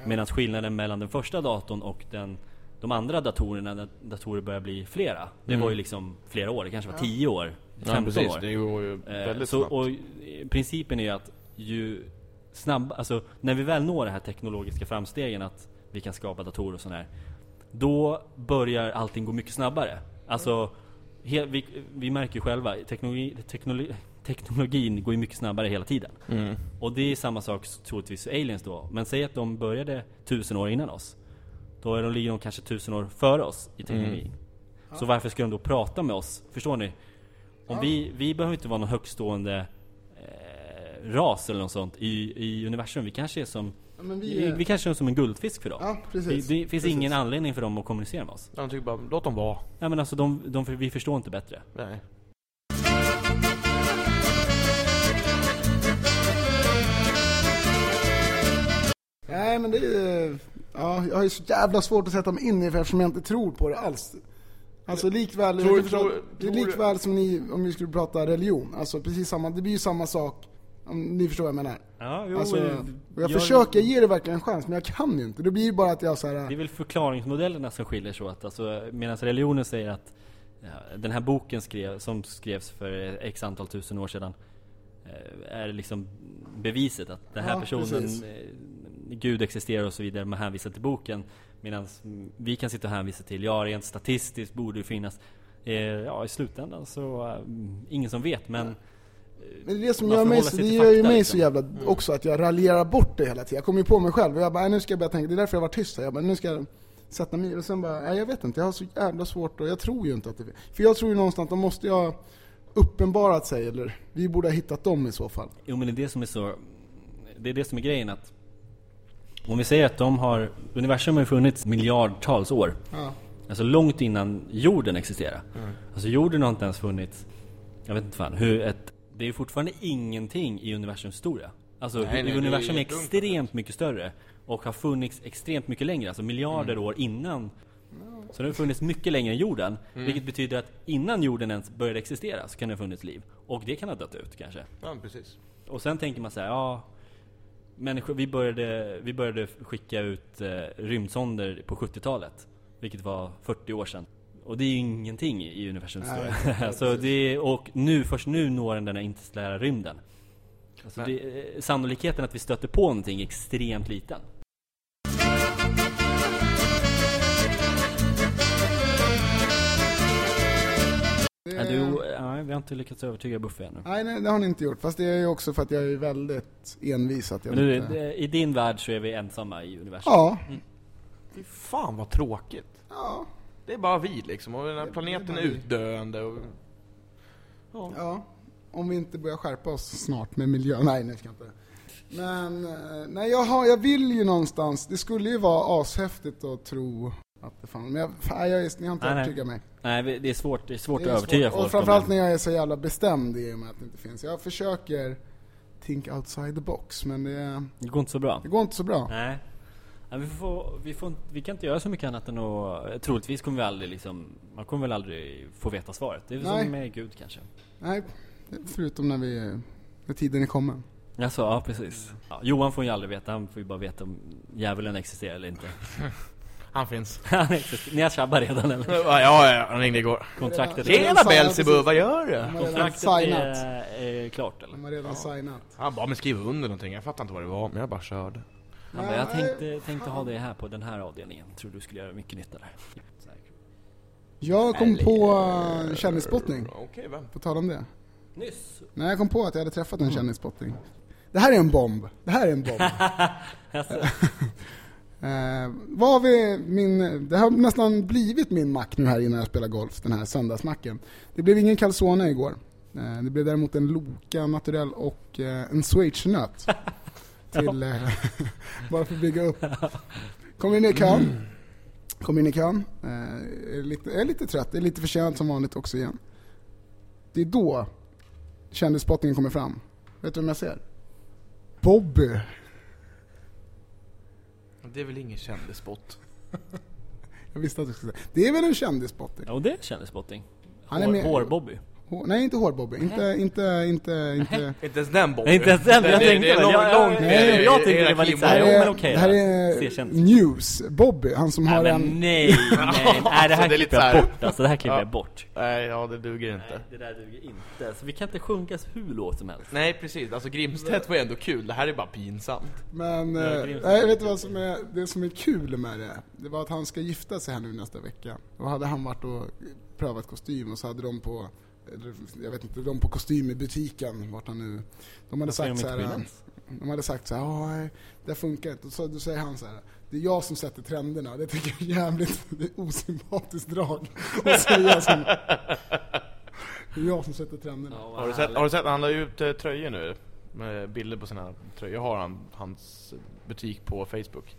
Speaker 2: Medan skillnaden mellan den första datorn och den, de andra datorerna, när datorer börjar bli flera. Det
Speaker 1: Mm.
Speaker 2: var ju liksom flera år, det kanske var 10 år, 15
Speaker 1: Ja precis,
Speaker 2: år.
Speaker 1: det går ju
Speaker 2: Eh,
Speaker 1: väldigt
Speaker 2: så,
Speaker 1: snabbt.
Speaker 2: och principen är ju att ju snabb, alltså när vi väl når de här teknologiska framstegen att vi kan skapa datorer och sånt här. Då börjar allting gå mycket snabbare. Alltså, he, vi, vi märker ju själva, teknologi, teknologi, teknologin går ju mycket snabbare hela tiden.
Speaker 1: Mm.
Speaker 2: Och det är samma sak troligtvis för aliens då. Men säg att de började tusen år innan oss. Då är de, ligger de kanske tusen år före oss i teknologi.
Speaker 1: Mm.
Speaker 2: Så varför ska de då prata med oss? Förstår ni? Om
Speaker 3: Ja.
Speaker 2: vi, vi behöver inte vara någon högstående eh, ras eller något sånt i, i universum. Vi kanske är som,
Speaker 3: Ja, men
Speaker 2: vi,
Speaker 3: vi,
Speaker 2: vi,
Speaker 3: är-
Speaker 2: kanske är som en guldfisk för dem.
Speaker 3: ja
Speaker 2: det,
Speaker 3: precis.
Speaker 2: det finns
Speaker 3: precis.
Speaker 2: ingen anledning för dem att kommunicera med oss.
Speaker 1: Ja, de tycker bara, låt dem vara.
Speaker 2: Nej men alltså de, de, vi förstår inte bättre.
Speaker 1: Nej.
Speaker 3: Nej men det är, ja, jag har ju så jävla svårt att sätta mig in i det för eftersom jag inte tror på det alls. Alltså likväl,
Speaker 1: Tror-
Speaker 3: jag förstår-
Speaker 1: tror-
Speaker 3: det är likväl som ni, om vi skulle prata religion. Alltså precis samma, det blir ju samma sak. Om ni förstår vad jag menar.
Speaker 2: Ja,
Speaker 3: Alltså, och jag försöker, jag ger det verkligen en chans men jag kan ju inte. Det blir ju bara att jag så här.
Speaker 2: Det är väl förklaringsmodellerna som skiljer sig åt. Alltså, medan religionen säger att ja, den här boken skrev, som skrevs för x antal tusen år sedan eh, är liksom beviset att den här
Speaker 3: Ja,
Speaker 2: personen,
Speaker 3: precis.
Speaker 2: Eh, Gud existerar och så vidare, man hänvisar till boken. Medan vi kan sitta och hänvisa till, ja rent statistiskt borde det finnas. Eh, ja i slutändan så, eh, ingen som vet men
Speaker 3: Men det är det som gör mig, så, det gör ju mig
Speaker 2: liksom.
Speaker 3: så jävla också att jag raljerar bort det hela tiden. Jag kommer ju på mig själv och jag bara, "Nej, nu ska jag börja tänka, det är därför jag var tyst här. Jag bara, nu ska jag sätta mig. Och sen bara, nej jag vet inte, jag har så jävla svårt och jag tror ju inte att det För jag tror ju någonstans, de måste ju ha uppenbarat sig, eller vi borde ha hittat dem i så fall.
Speaker 2: Jo men det är det som är så, det är det som är grejen att om vi säger att de har, universum har ju funnits miljardtals år.
Speaker 3: Ja.
Speaker 2: Alltså långt innan jorden existerade.
Speaker 1: Mm.
Speaker 2: Alltså jorden har inte ens funnits, jag vet inte fan, hur ett, det är fortfarande ingenting i universums historia. Alltså
Speaker 1: Nej, nej, det är
Speaker 2: universum är
Speaker 1: jätteungt.
Speaker 2: extremt mycket större. Och har funnits extremt mycket längre, alltså miljarder
Speaker 1: Mm.
Speaker 2: år innan. Så det har funnits mycket längre än jorden.
Speaker 1: Mm.
Speaker 2: Vilket betyder att innan jorden ens började existera så kan det ha funnits liv. Och det kan ha dött ut kanske.
Speaker 1: Ja, precis.
Speaker 2: Och sen tänker man så här, ja Människor, vi började, vi började skicka ut eh, rymdsonder på 70-talet Vilket var 40 år sedan. Och det är ju ingenting i universums historia. det är, Och nu, först nu når den den här interstellära rymden. Alltså det, eh, Sannolikheten att vi stöter på någonting är extremt liten
Speaker 3: Det,
Speaker 2: ja, du, ja, Vi har inte lyckats övertyga Buffy ännu
Speaker 3: Nej, nej, det har ni inte gjort. Fast det är ju också för att jag är väldigt envis att jag
Speaker 2: Men du,
Speaker 3: inte...
Speaker 2: i din värld så är vi ensamma i universum
Speaker 3: Ja.
Speaker 1: Fy fan vad tråkigt.
Speaker 3: Ja.
Speaker 1: Det är bara vi liksom, och den här
Speaker 3: Det-
Speaker 1: planeten
Speaker 3: det är
Speaker 1: utdöende och... Ja.
Speaker 3: Ja. Om vi inte börjar skärpa oss snart med miljön. Nej, nu ska jag inte. Men, eh, nej jag, har, jag vill ju någonstans, det skulle ju vara ashäftigt att tro att det fanns. Men jag, fan, jag, är- ni har inte
Speaker 2: Nej,
Speaker 3: övertygat mig.
Speaker 2: Nej, det är svårt, det är svårt
Speaker 3: Det är
Speaker 2: att övertyga
Speaker 3: svårt.
Speaker 2: folk
Speaker 3: Och framförallt när jag är så jävla bestämd i och med att det inte finns. Jag försöker think outside the box, men det,
Speaker 2: det. det går inte så bra
Speaker 3: det går inte så bra.
Speaker 2: Nej. Ja, vi, får, vi, får, vi kan inte göra så mycket annat än att... Troligtvis kommer vi aldrig liksom... Man kommer väl aldrig få veta svaret. Det är väl
Speaker 3: Nej.
Speaker 2: som med Gud kanske.
Speaker 3: Nej, förutom när vi, när tiden är kommen.
Speaker 2: Alltså, ja precis. Ja, Johan får ju aldrig veta, han får ju bara veta om djävulen existerar eller inte.
Speaker 1: Han finns.
Speaker 2: Han. Ni har tjabbat redan eller?
Speaker 1: Ja, ja, han ringde igår.
Speaker 2: Kontraktet,
Speaker 1: Tjena
Speaker 3: jag
Speaker 1: Belzebub,
Speaker 3: precis.
Speaker 1: vad gör du?
Speaker 2: kontraktet
Speaker 3: signat.
Speaker 2: är, är klart eller?
Speaker 3: De har redan signat.
Speaker 1: Han bad mig skriva under någonting, jag fattar inte vad det var, men jag bara körde.
Speaker 2: Han bara, jag tänkte, tänkte ha det här på den här avdelningen. Tror du skulle göra mycket nytta där.
Speaker 3: Jag kom på uh, kändisspottning,
Speaker 1: Okej, vem?
Speaker 3: på tal om det.
Speaker 2: Nyss!
Speaker 3: Nej, jag kom på att jag hade träffat en kändisspottning. Det här är en bomb. Det här är en bomb. Eh, vad har vi min, det har nästan blivit min mack nu här innan jag spelar golf, den här söndagsmacken. Det blev ingen calzone igår. Eh, det blev däremot en Loka naturell och eh, en schweizernöt. till, eh, bara för att bygga upp. Kom in i kön. Kom in i kön. Eh, är, lite, är lite trött, är lite förtjänt som vanligt också igen. Det är då kändisspottningen kommer fram. Vet du vem jag ser? Bobby.
Speaker 1: Det är väl ingen kändisspott?
Speaker 3: Jag visste att du skulle säga. Det är väl en kändisspotting?
Speaker 2: ja, och det kändes spotting.
Speaker 3: Han är
Speaker 2: Hår,
Speaker 3: med-
Speaker 2: Hårbobby.
Speaker 3: Hår, nej, inte hårbobby. Inte, inte, inte, inte.
Speaker 1: Inte ens den Bobby.
Speaker 2: Inte ens den, jag
Speaker 1: Det-
Speaker 2: tänkte
Speaker 1: det långt,
Speaker 2: Jag- jag-
Speaker 1: långt
Speaker 3: nej,
Speaker 2: jag tänkte
Speaker 1: i
Speaker 2: det var lite så
Speaker 3: Det
Speaker 2: här,
Speaker 3: här
Speaker 2: jo, men
Speaker 3: är,
Speaker 2: okej
Speaker 3: det här är. News-Bobby. Han som har en...
Speaker 2: nej, nej, nej, det här
Speaker 1: lite
Speaker 2: klipper jag bort alltså, det här klipper
Speaker 1: Ja.
Speaker 2: jag bort.
Speaker 1: Nej, ja det duger inte.
Speaker 2: Nej, det där duger inte. Så vi kan inte sjunka hur lågt som helst.
Speaker 1: Nej precis, alltså Grimstedt var ändå kul, det här är bara pinsamt.
Speaker 3: Men, eh, nej, vet du vad som är, det som är kul med det? Det var att han ska gifta sig här nu nästa vecka. Och hade han varit och prövat kostym och så hade de på, jag vet inte, de på kostym i butiken, vart han nu, de hade sagt så här, de hade sagt så här, "Ja, nej, det funkar inte. Och så, då säger han så här, det är jag som sätter trenderna. Det tycker jag är jävligt det är osympatiskt drag. Och säga som, det är jag som sätter trenderna.
Speaker 2: Ja,
Speaker 1: Har du sett, har du sett, han la ut eh, tröjor nu med bilder på sina tröjor. Jag har han, hans butik på Facebook.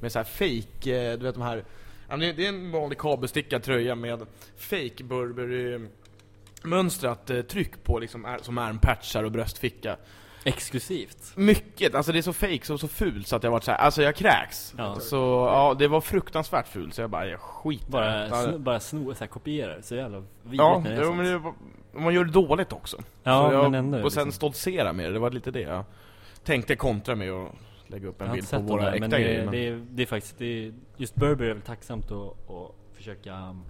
Speaker 1: Med så här fake, eh, du vet de här, det är en vanlig kabelstickad tröja med fake Burberry mönstrat eh, tryck på liksom, är, som armpatchar och bröstficka.
Speaker 2: Exklusivt.
Speaker 1: Mycket, alltså det är så fake så, så fult så att jag varit så här, alltså jag kräks.
Speaker 2: Ja.
Speaker 1: Så ja, det var fruktansvärt fult så jag bara, jag skiter
Speaker 2: Bara, sno, bara sno, så här, kopierar. Så jävla vidrigt
Speaker 1: Ja,
Speaker 2: när det är sånt.
Speaker 1: men det, man gör det dåligt också.
Speaker 2: Ja,
Speaker 1: Så jag,
Speaker 2: men ändå.
Speaker 1: Och sen
Speaker 2: liksom.
Speaker 1: stoltsera med det, det var lite det jag tänkte kontra med och lägga upp en bild på våra
Speaker 2: där,
Speaker 1: äkta
Speaker 2: men det,
Speaker 1: grejer. Men...
Speaker 2: det, är, det är faktiskt, det är, just Burberry är väl tacksamt att, att försöka um,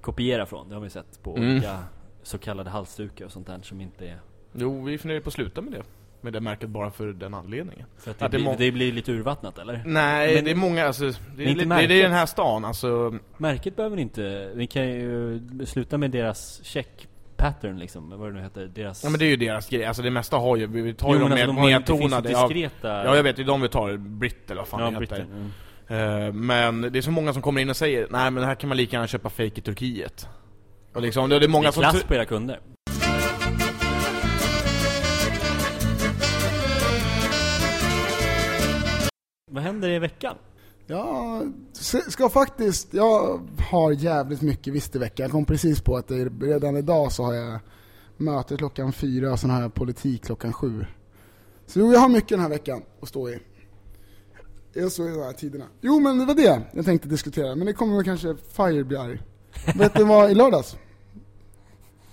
Speaker 2: kopiera från. Det har vi sett på
Speaker 1: Mm.
Speaker 2: olika så kallade halsdukar och sånt där som inte är...
Speaker 1: Jo, vi funderar på att sluta med det. Med det märket bara för den anledningen.
Speaker 2: För att det,
Speaker 1: Att det är
Speaker 2: blir, det blir lite urvattnat eller?
Speaker 1: Nej,
Speaker 2: Men-
Speaker 1: det är många, alltså, det
Speaker 2: är
Speaker 1: är,
Speaker 2: inte
Speaker 1: det, är det i den här stan, alltså.
Speaker 2: Märket behöver inte, ni kan ju sluta med deras check pattern liksom, vad det nu heter, deras...
Speaker 1: Ja men det är ju deras grej, alltså det mesta har ju, vi tar
Speaker 2: jo,
Speaker 1: ju de
Speaker 2: alltså,
Speaker 1: mer
Speaker 2: de ju ju diskreta...
Speaker 1: ja jag vet, det är de vi tar, Brit eller vad fan
Speaker 2: ja,
Speaker 1: det heter.
Speaker 2: Mm.
Speaker 1: Eh, Men det är så många som kommer in och säger Nej men det här kan man lika gärna köpa fake i Turkiet Och liksom, det är
Speaker 2: Det
Speaker 1: många
Speaker 2: är
Speaker 1: som...
Speaker 2: klass på era kunder. Vad händer i veckan?
Speaker 3: Jag ska faktiskt, jag har jävligt mycket visst i veckan. Jag kom precis på att det är, redan idag så har jag möte klockan fyra och sen har jag politik klockan sju. Så jo, jag har mycket den här veckan att stå i. Jag så i de här tiderna. Jo men det var det jag tänkte diskutera, men det kommer väl kanske Fire bli arg. Vet du vad i lördags?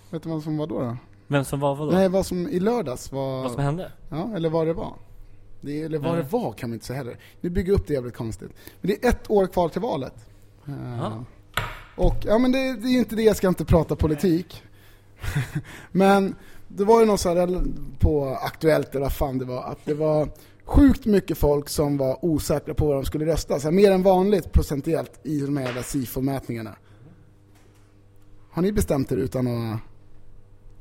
Speaker 3: Vet du vad som var då? då?
Speaker 2: Vem som var vadå?
Speaker 3: Nej, vad som i lördags var...
Speaker 2: Vad som hände?
Speaker 3: Ja, eller vad det var. Det, eller vad
Speaker 2: Nej.
Speaker 3: det var kan man inte säga heller. Nu bygger upp det jävligt konstigt. Men det är ett år kvar till valet.
Speaker 2: Ja.
Speaker 3: Och ja men det, det är inte det, jag ska inte prata politik. men det var ju något så här på Aktuellt eller vad fan det var, att det var sjukt mycket folk som var osäkra på vad de skulle rösta. Så här, mer än vanligt procentuellt i de här jävla SIFO-mätningarna. Har ni bestämt er utan att...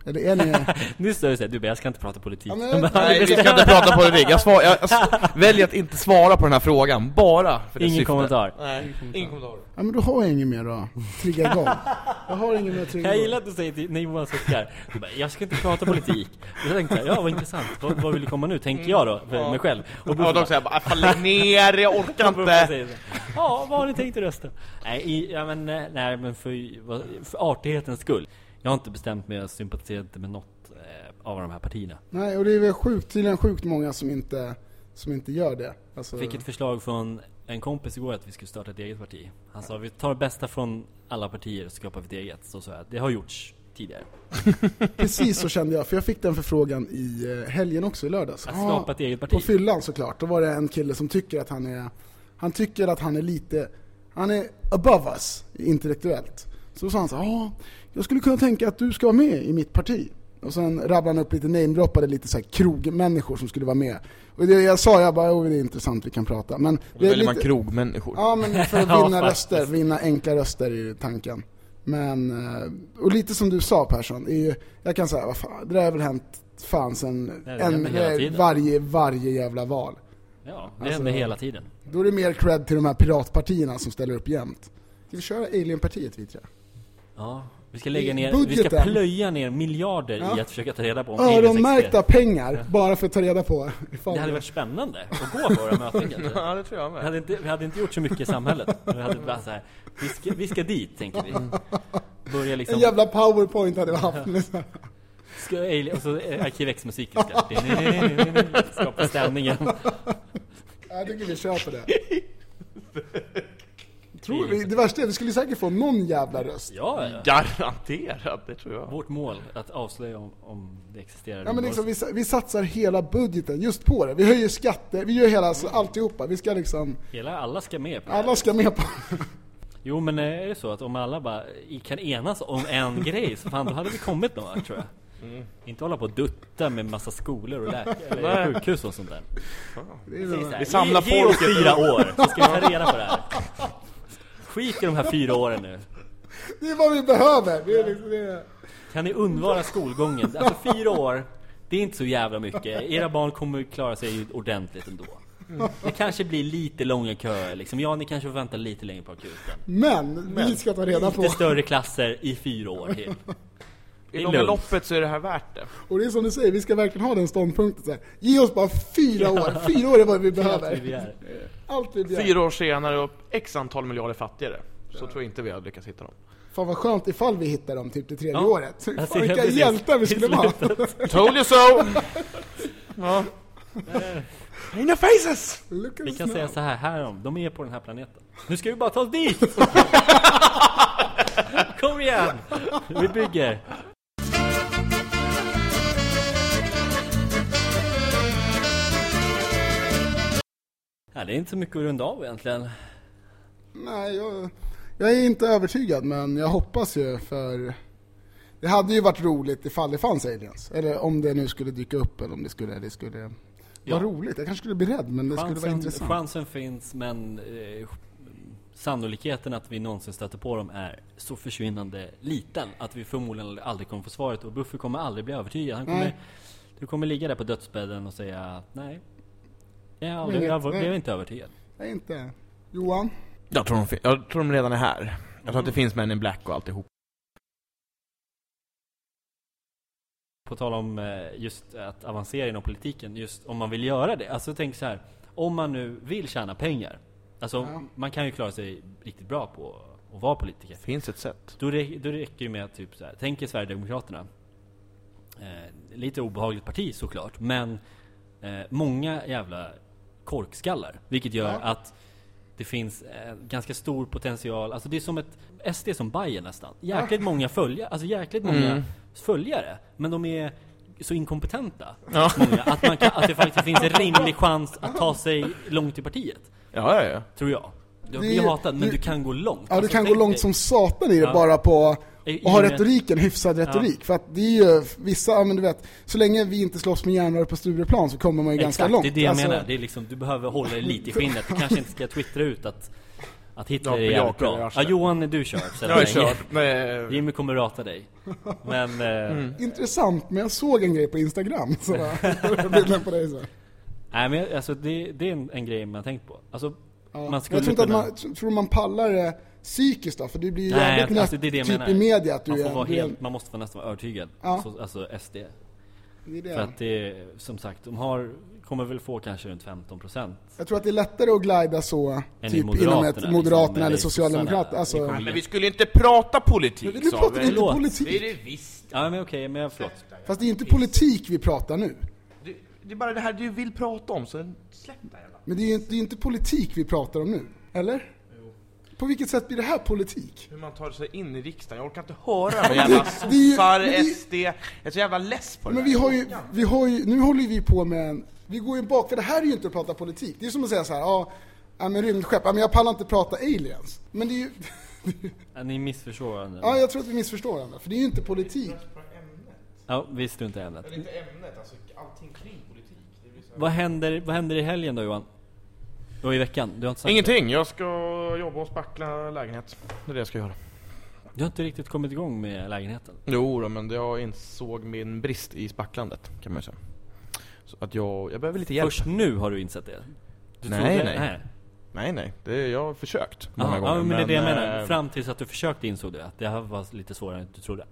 Speaker 3: Eller är ni...
Speaker 2: Nu står det såhär, du bara, jag ska inte prata politik.
Speaker 3: Ja, men-
Speaker 2: Jag bara,
Speaker 1: Nej, vi ska inte prata politik. Jag, svar, jag, jag väljer att inte svara på den här frågan, bara för det
Speaker 2: Ingen
Speaker 1: syftet.
Speaker 2: kommentar.
Speaker 1: Nej, ingen kommentar.
Speaker 3: Ja men då har jag inget mer att trigga igång. Jag har inget mer att trigga
Speaker 2: Jag
Speaker 3: igång.
Speaker 2: gillar att du säger till, när Johan suckar, du bara, jag ska inte prata politik. Jag tänkte såhär, ja vad intressant, vad, vad vill du komma nu? Tänker jag då, för mig själv. Och
Speaker 1: Ja, de säger bara 'Fall ner, jag orkar inte'
Speaker 2: säger Ja, vad har ni tänkt att rösta? Nej, i, ja, men, eh, nej, men för, för artighetens skull. Jag har inte bestämt mig, jag sympatiserar inte med något eh, av de här partierna.
Speaker 3: Nej och det är väl sjukt, tydligen sjukt många som inte, som inte gör det. Alltså,
Speaker 2: fick ett förslag från en kompis igår att vi skulle starta ett eget parti. Han sa, vi tar det bästa från alla partier och skapar ett eget. Så sa jag, det har gjorts tidigare.
Speaker 3: Precis så kände jag, för jag fick den förfrågan i eh, helgen också, i lördags.
Speaker 2: Att skapa ett eget parti.
Speaker 3: På fyllan såklart, då var det en kille som tycker att han är, han tycker att han är lite, han är above us intellektuellt. Så sa han så här, ja, jag skulle kunna tänka att du ska vara med i mitt parti. Och sen rabblade han upp lite namedroppade lite så här krogmänniskor som skulle vara med. Och det jag sa, jag bara, jo det är intressant, vi kan prata. Men
Speaker 1: Då
Speaker 3: det är
Speaker 1: väljer man
Speaker 3: lite,
Speaker 1: krogmänniskor.
Speaker 3: Ja men för att vinna röster, vinna enkla röster ju tanken. Men, eh, och lite som du sa Persson, är ju, jag kan säga, vad fan, det där har väl hänt fan sen
Speaker 2: Nej,
Speaker 3: en, varje, varje jävla val.
Speaker 2: Ja, det
Speaker 3: Alltså-
Speaker 2: händer hela tiden.
Speaker 3: Då är det mer cred till de här piratpartierna som ställer upp jämt. Ska vi köra Alienpartiet vi jag?
Speaker 2: Ja, vi ska lägga ner, vi ska
Speaker 3: Budgeten.
Speaker 2: plöja ner miljarder
Speaker 3: Ja.
Speaker 2: i att försöka ta reda på om
Speaker 3: Öronmärkta pengar, bara för att ta reda på ifall
Speaker 2: Det hade varit spännande att gå på våra möten kanske.
Speaker 1: Ja, det tror jag
Speaker 2: Vi
Speaker 1: med.
Speaker 2: hade, inte, vi hade inte gjort så mycket i samhället. Vi hade bara så här, vi ska, vi ska dit, tänker vi. Börja
Speaker 3: En
Speaker 2: liksom,
Speaker 3: jävla powerpoint hade vi haft. liksom.
Speaker 2: ska, och så Arkiv X-musiken ska, skapa stämningen.
Speaker 3: Jag tycker vi kör på det. Tror vi, det värsta är, vi skulle säkert få någon jävla röst.
Speaker 2: Ja, ja.
Speaker 1: Garanterat, det tror jag.
Speaker 2: Vårt mål, att avslöja om, om det existerar.
Speaker 3: Ja men liksom, vi, vi satsar hela budgeten just på det. Vi höjer skatter, vi gör hela, alltså, alltihopa. Vi ska liksom,
Speaker 2: Hela, alla ska med på det
Speaker 3: alla ska med på
Speaker 2: Jo men är det så att om alla bara kan enas om en grej så fan då hade vi kommit någon vart tror jag. Inte hålla på och dutta med massa skolor och läkare, sjukhus och sånt där.
Speaker 3: det. är
Speaker 2: så här,
Speaker 1: Vi samlar
Speaker 2: oss
Speaker 1: folket.
Speaker 2: fyra år så ska vi ta reda på det här. Skit i de här fyra åren nu.
Speaker 3: Det är vad vi behöver. Det är liksom, det är,
Speaker 2: Kan ni undvara skolgången? Alltså fyra år, det är inte så jävla mycket. Era barn kommer klara sig ordentligt ändå. Det kanske blir lite långa köer liksom. Ja, ni kanske får vänta lite längre på akuten.
Speaker 3: men, vi ska ta reda på.
Speaker 2: Lite större klasser i fyra år till.
Speaker 1: I långa loppet så är det här värt det.
Speaker 3: Och det är som du säger, vi ska verkligen ha den ståndpunkten. Så här. Ge oss bara fyra år. Fyra år är vad vi
Speaker 2: Allt vi
Speaker 3: behöver.
Speaker 2: begär.
Speaker 3: Allt vi begär.
Speaker 1: Fyra år senare och x antal miljarder fattigare. Så tror jag inte vi hade lyckats hitta dem.
Speaker 3: Fan vad skönt ifall vi hittar dem typ det tredje
Speaker 2: Ja.
Speaker 3: året.
Speaker 2: Jag
Speaker 3: Fan vilka hjältar vi skulle vara.
Speaker 1: Told you so! Ja. In your faces!
Speaker 2: Vi kan
Speaker 3: now.
Speaker 2: säga så här, här de, de är på den här planeten. Nu ska vi bara ta oss dit! Kom igen! Vi bygger! Ja, det är inte så mycket att runda av egentligen.
Speaker 3: Nej, jag, jag är inte övertygad men jag hoppas ju för det hade ju varit roligt ifall det fanns aliens. Eller om det nu skulle dyka upp eller om det skulle, det skulle
Speaker 2: Ja.
Speaker 3: vara roligt. Jag kanske skulle bli rädd men det skulle vara
Speaker 2: Chansen,
Speaker 3: intressant.
Speaker 2: chansen finns, men eh, sannolikheten att vi någonsin stöter på dem är så försvinnande liten att vi förmodligen aldrig kommer få svaret och Buffy kommer aldrig bli övertygad. Han kommer, du kommer ligga där på dödsbädden och säga att nej, jag,
Speaker 3: Inget,
Speaker 2: jag var-
Speaker 3: nej.
Speaker 2: blev inte övertygad.
Speaker 3: Är inte... Johan?
Speaker 1: Jag tror, de, jag tror de redan är här. Jag tror att det finns män in black och alltihop.
Speaker 2: På tal om eh, just att avancera inom politiken, just om man vill göra det. Alltså tänk så här, om man nu vill tjäna pengar. Alltså
Speaker 3: Ja.
Speaker 2: man kan ju klara sig riktigt bra på att vara politiker.
Speaker 1: Det finns ett sätt.
Speaker 2: Då, re- då räcker ju med att typ så här, tänk er Sverigedemokraterna. Eh, lite obehagligt parti såklart, men eh, många jävla korkskallar. Vilket gör
Speaker 3: Ja.
Speaker 2: att det finns eh, ganska stor potential, alltså det är som ett SD som Bayern nästan. Jäkligt många följare, alltså jäkligt många
Speaker 1: Mm.
Speaker 2: följare. Men de är så inkompetenta,
Speaker 1: Ja.
Speaker 2: många, att, man kan, att det faktiskt finns en rimlig chans att ta sig långt i partiet.
Speaker 1: Ja, ja, ja.
Speaker 2: Tror jag.
Speaker 3: Det
Speaker 2: blir
Speaker 3: är-
Speaker 2: hatad, men du kan gå långt.
Speaker 3: Ja, du
Speaker 2: Alltså,
Speaker 3: kan gå långt
Speaker 2: dig-
Speaker 3: som satan i det
Speaker 2: Ja.
Speaker 3: bara på och ha retoriken, hyfsad retorik. För att det är ju vissa, ja men du vet, så länge vi inte slåss med järnrör på Stureplan så kommer man ju ganska
Speaker 2: Exakt,
Speaker 3: långt.
Speaker 2: det är det jag
Speaker 3: Alltså,
Speaker 2: menar. Det är liksom, du behöver hålla dig lite i skinnet. Du kanske inte ska twittra ut att, att Hitler
Speaker 1: Ja,
Speaker 2: är jävligt bra. Ja. Johan, du kör. Så
Speaker 1: Jag är körd. Men,
Speaker 2: Jimmy kommer rata dig. Men, eh,
Speaker 1: Mm.
Speaker 3: Intressant, men jag såg en grej på Instagram. Bilden på dig så.
Speaker 2: nej men alltså det, det är en, en grej man har tänkt på. Alltså,
Speaker 3: Ja.
Speaker 2: Man skulle
Speaker 3: jag tror inte
Speaker 2: kunna-
Speaker 3: att man, tror man pallar det psykiskt då? För det blir ju
Speaker 2: nej,
Speaker 3: jävligt
Speaker 2: alltså, det är det jag
Speaker 3: typ
Speaker 2: menar.
Speaker 3: i media att du
Speaker 2: man får
Speaker 3: är,
Speaker 2: vara
Speaker 3: är
Speaker 2: helt, man måste vara nästan vara övertygad.
Speaker 3: Ja.
Speaker 2: Så, alltså SD.
Speaker 3: det är det.
Speaker 2: För att det, som sagt, de har, kommer väl få kanske runt 15%
Speaker 3: Jag tror att det är lättare att glida så,
Speaker 2: Än
Speaker 3: typ inom ett
Speaker 2: liksom,
Speaker 3: Moderaterna
Speaker 2: eller
Speaker 3: eller Socialdemokraterna. Alltså,
Speaker 2: kommer-
Speaker 1: men vi skulle inte prata politik,
Speaker 3: nu
Speaker 1: sa
Speaker 3: pratar vi inte politik.
Speaker 1: Det är det visst.
Speaker 2: Ja men okej, men förlåt.
Speaker 3: Fast det är inte politik vi pratar nu.
Speaker 1: Det, är bara det här du vill prata om, så släpp det här.
Speaker 3: Men det är ju inte, det är inte politik vi pratar om nu. Eller? På vilket sätt blir det här politik?
Speaker 1: Hur man tar sig in i riksdagen, jag orkar inte höra med jävla sossar, SD, jag är så jävla less på det
Speaker 3: Men
Speaker 1: där.
Speaker 3: vi har ju, vi har ju, nu håller vi på med en, vi går ju bak, för det här är ju inte att prata politik. Det är som att säga så här, ja, ja men rymdskepp, ja men jag pallar inte prata aliens. Men det är ju,
Speaker 2: Ja, ni missförstår varandra.
Speaker 3: ja jag tror att vi missförstår varandra, för det är ju inte politik.
Speaker 2: Ja, vi struntar i ämnet.
Speaker 1: inte ämnet, alltså allting kring politik. Det blir så
Speaker 2: Vad händer, vad händer i helgen då Johan? Och i veckan? Du har inte sagt
Speaker 1: Ingenting, jag ska jobba och spackla lägenhet. Det är det jag ska göra.
Speaker 2: det. Du har inte riktigt kommit igång med lägenheten?
Speaker 1: Jo då, men jag insåg min brist i spacklandet, kan man säga. Så att jag, jag behöver lite hjälp.
Speaker 2: Först nu har du insett det? Du
Speaker 1: Nej,
Speaker 2: trodde-
Speaker 1: nej. Nej nej, det, jag har försökt många
Speaker 2: Ja,
Speaker 1: gånger.
Speaker 2: ja, men det är det jag menar.
Speaker 1: eh,
Speaker 2: Fram tills att du försökte insåg du att det här var lite svårare än du trodde.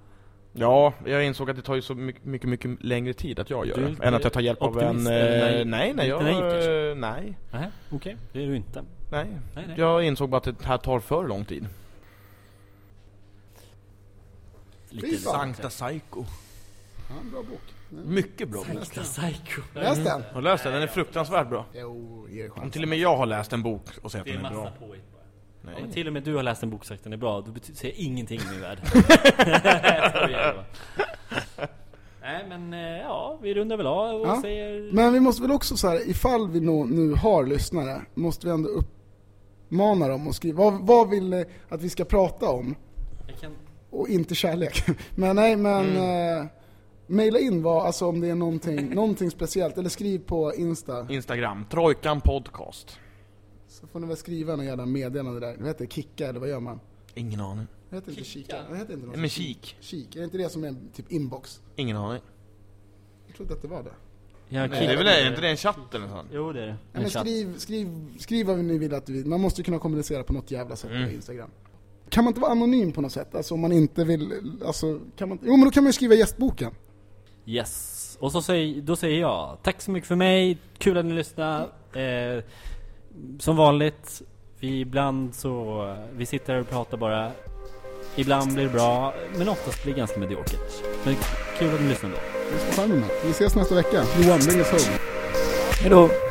Speaker 1: Ja, jag insåg att det tar ju så mycket, mycket, mycket längre tid att jag gör det.
Speaker 2: lite
Speaker 1: Än att jag tar hjälp av en... eh? Nej, nej,
Speaker 2: Lite
Speaker 1: jag... eh, Nej,
Speaker 2: Nej, okej. Det är du inte.
Speaker 1: nej.
Speaker 2: Nej, nej.
Speaker 1: Jag insåg bara att det här tar för lång tid.
Speaker 3: Fan.
Speaker 1: Sankta Psycho.
Speaker 3: Ja, bra bok.
Speaker 1: Mycket bra bok.
Speaker 2: Sankta Psycho.
Speaker 3: Läs den.
Speaker 1: Har läst den? Den är fruktansvärt bra.
Speaker 3: Jo,
Speaker 1: Om till och med jag har läst en bok och säger att den är bra.
Speaker 2: bara.
Speaker 1: Nej.
Speaker 2: Om till och med du har läst en bok och sagt den är bra, då betyder, säger ingenting i min värld. Nej men, eh, ja, vi rundar väl av och
Speaker 3: Ja.
Speaker 2: säger...
Speaker 3: Men vi måste väl också så här, ifall vi nu har lyssnare, måste vi ändå uppmana dem att skriva, vad, vad vill ni att vi ska prata om?
Speaker 2: Jag kan...
Speaker 3: Och inte kärlek. Men nej, men
Speaker 1: Mm.
Speaker 3: eh, mejla in vad, alltså om det är någonting, någonting speciellt, eller skriv på Insta.
Speaker 1: Instagram, Trojkan Podcast.
Speaker 3: Så får ni väl skriva någon jävla meddelande där. Vad heter det? Kicka eller vad gör man?
Speaker 1: Ingen aning.
Speaker 3: Det heter inte kika. Det heter inte något
Speaker 1: Men kik.
Speaker 3: Kik, är det inte det som är en typ inbox?
Speaker 1: Ingen aning.
Speaker 3: Jag trodde att det var det.
Speaker 2: Jag
Speaker 1: Nej, det är väl är inte det en chatt eller sånt?
Speaker 2: Jo det är det.
Speaker 3: Ja,
Speaker 2: En
Speaker 3: men skriv, skriv, skriv vad ni vill att vi, man måste ju kunna kommunicera på något jävla sätt
Speaker 1: Mm.
Speaker 3: på Instagram. Kan man inte vara anonym på något sätt? Alltså om man inte vill, alltså, kan man, jo men då kan man ju skriva gästboken.
Speaker 2: Yes. Och så säger, då säger jag tack så mycket för mig, kul att ni lyssnade. Eh, som vanligt, vi ibland så, vi sitter här och pratar bara. Ibland blir det bra, men oftast blir det ganska mediokert. Men kul att ni lyssnade då.
Speaker 3: Vi ska fram emot. Vi ses nästa vecka. Johan, bring us home.
Speaker 2: Hejdå!